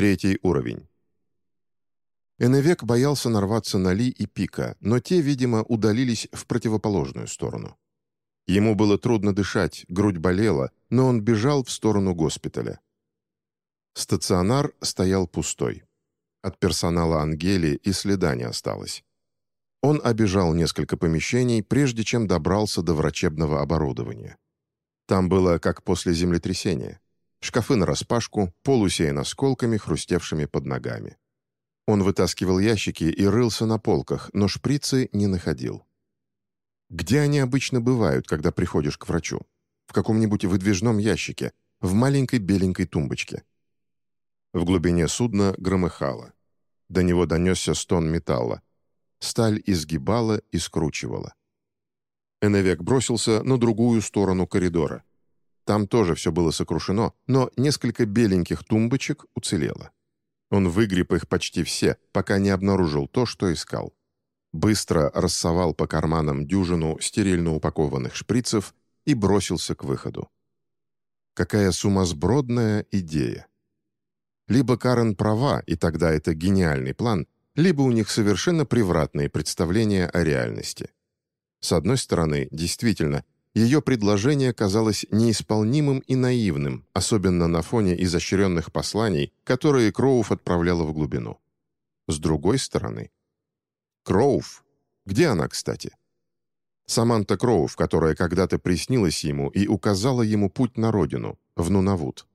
Третий уровень. Эневек боялся нарваться на Ли и Пика, но те, видимо, удалились в противоположную сторону. Ему было трудно дышать, грудь болела, но он бежал в сторону госпиталя. Стационар стоял пустой. От персонала Ангели и следа не осталось. Он обежал несколько помещений, прежде чем добрался до врачебного оборудования. Там было как после землетрясения. Шкафы нараспашку, пол усеян осколками, хрустевшими под ногами. Он вытаскивал ящики и рылся на полках, но шприцы не находил. Где они обычно бывают, когда приходишь к врачу? В каком-нибудь выдвижном ящике, в маленькой беленькой тумбочке. В глубине судна громыхало. До него донесся стон металла. Сталь изгибала и скручивала. Эневек бросился на другую сторону коридора. Там тоже все было сокрушено, но несколько беленьких тумбочек уцелело. Он выгреб их почти все, пока не обнаружил то, что искал. Быстро рассовал по карманам дюжину стерильно упакованных шприцев и бросился к выходу. Какая сумасбродная идея! Либо Карен права, и тогда это гениальный план, либо у них совершенно превратные представления о реальности. С одной стороны, действительно, ее предложение казалось неисполнимым и наивным, особенно на фоне изощренных посланий, которые Кроув отправляла в глубину. С другой стороны... Кроув? Где она, кстати? Саманта Кроув, которая когда-то приснилась ему и указала ему путь на родину, в Нунавут.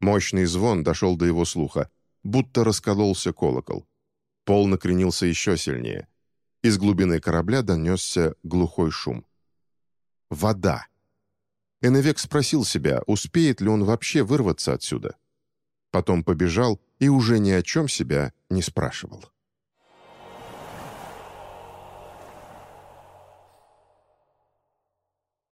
Мощный звон дошел до его слуха, будто раскололся колокол. Пол накренился еще сильнее. Из глубины корабля донесся глухой шум вода. Эневек спросил себя, успеет ли он вообще вырваться отсюда. Потом побежал и уже ни о чем себя не спрашивал.